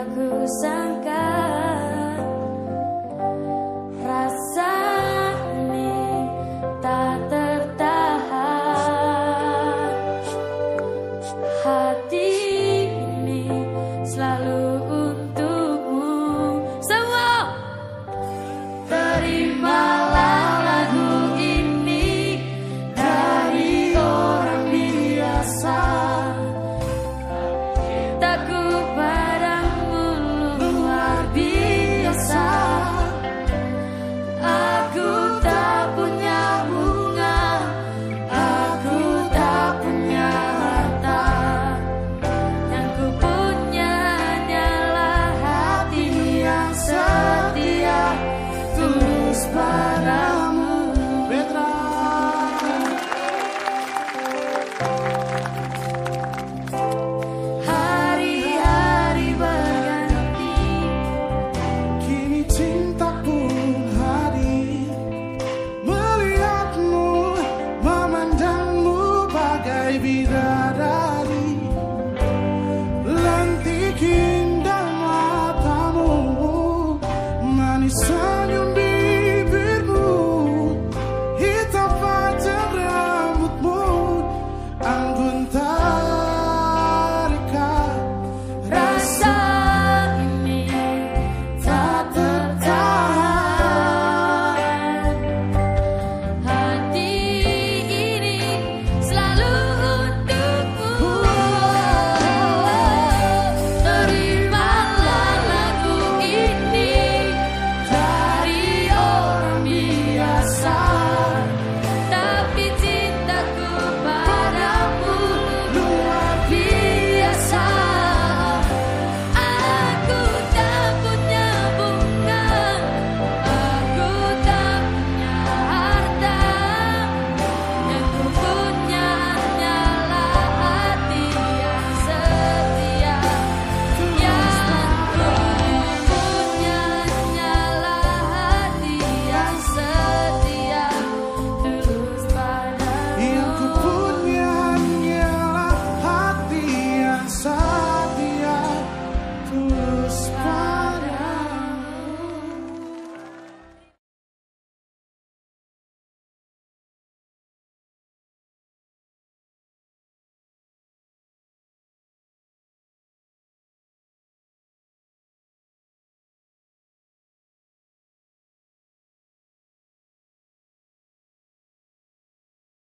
aku sangka.